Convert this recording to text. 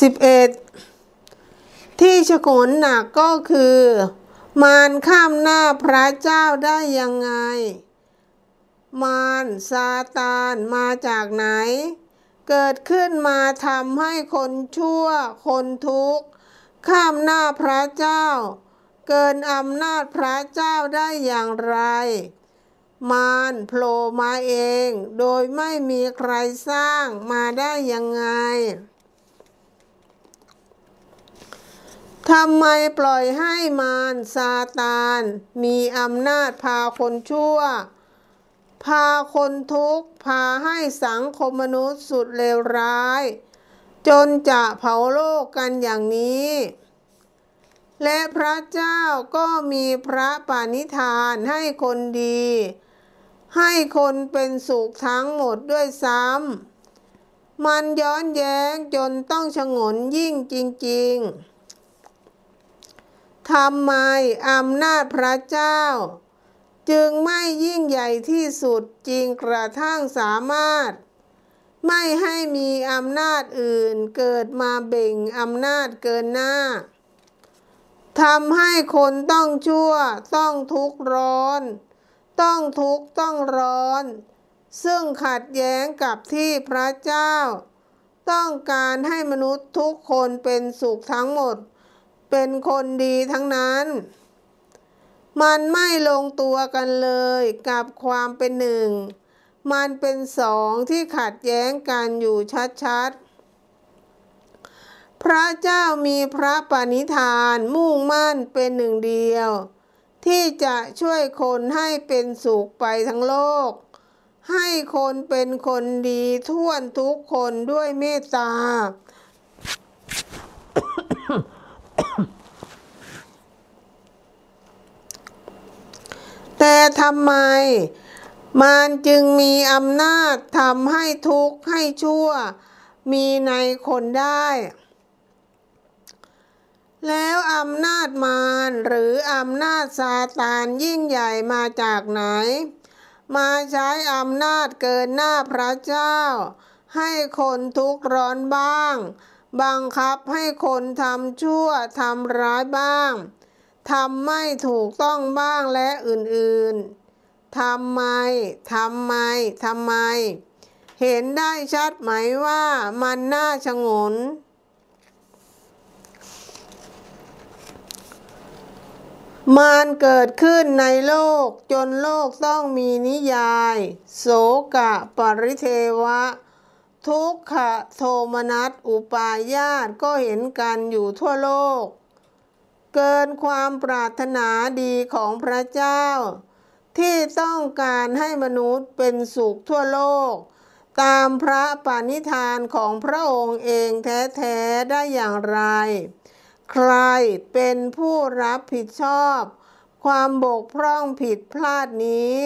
11 ที่ฉกนหนักก็คือ มารข้ามหน้าพระเจ้าได้ยังไง มารซาตานมาจากไหน เกิดขึ้นมาทำให้คนชั่ว คนทุกข์ ข้ามหน้าพระเจ้า เกินอำนาจพระเจ้าได้อย่างไร มารโผล่มาเอง โดยไม่มีใครสร้างมาได้ยังไง ทำไมปล่อยให้มารซาตาน มีอำนาจพาคนชั่ว พาคนทุกข์ พาให้สังคมมนุษย์สุดเลวร้าย จนจะเผาโลกกันอย่างนี้ และพระเจ้าก็มีพระปาณิธานให้คนดี ให้คนเป็นสุขทั้งหมดด้วยซ้ำมันย้อนแย้งจนต้องชงนยิ่งจริง ๆ ทำไมอำนาจพระเจ้า จึงไม่ยิ่งใหญ่ที่สุดจริงกระทั่งสามารถ ไม่ให้มีอำนาจอื่นเกิดมาเบ่งอำนาจเกินหน้าทำให้คนต้องชั่วต้องทุกข์ร้อน ต้องทุกข์ต้องร้อน ซึ่งขัดแย้งกับที่พระเจ้า ต้องการให้มนุษย์ทุกคนเป็นสุขทั้งหมด เป็นคนดีทั้งนั้น มันไม่ลงตัวกันเลยกับความเป็นหนึ่ง มันเป็นสองที่ขัดแย้งกันอยู่ชัดๆ พระเจ้ามีพระปณิธานมุ่งมั่นเป็นหนึ่งเดียว ที่จะช่วยคนให้เป็นสุขไปทั้งโลก ให้คนเป็นคนดีท่วนทุกคนด้วยเมตตา แต่ทำไม มันจึงมีอำนาจทำให้ทุกข์ให้ชั่ว มีในคนได้ แล้วอำนาจมารหรืออำนาจซาตานยิ่งใหญ่มาจากไหน มาใช้อำนาจเกินหน้าพระเจ้า ให้คนทุกข์ร้อนบ้าง บังคับให้คนทำชั่วทำร้ายบ้างทำไม่ถูกต้องบ้างและอื่นๆทำไมทำไมทำไม เห็นได้ชัดไหมว่ามันน่าชงน มารเกิดขึ้นในโลกจนโลกต้องมีนิยาย โสกะปริเทวะ ทุกขโทมนัสอุปาญาตก็เห็นกันอยู่ทั่วโลก เกินความปรารถนาดีของพระเจ้า ที่ต้องการให้มนุษย์เป็นสุขทั่วโลก ตามพระปณิธานของพระองค์เองแท้ๆได้อย่างไร ใครเป็นผู้รับผิดชอบ ความบกพร่องผิดพลาดนี้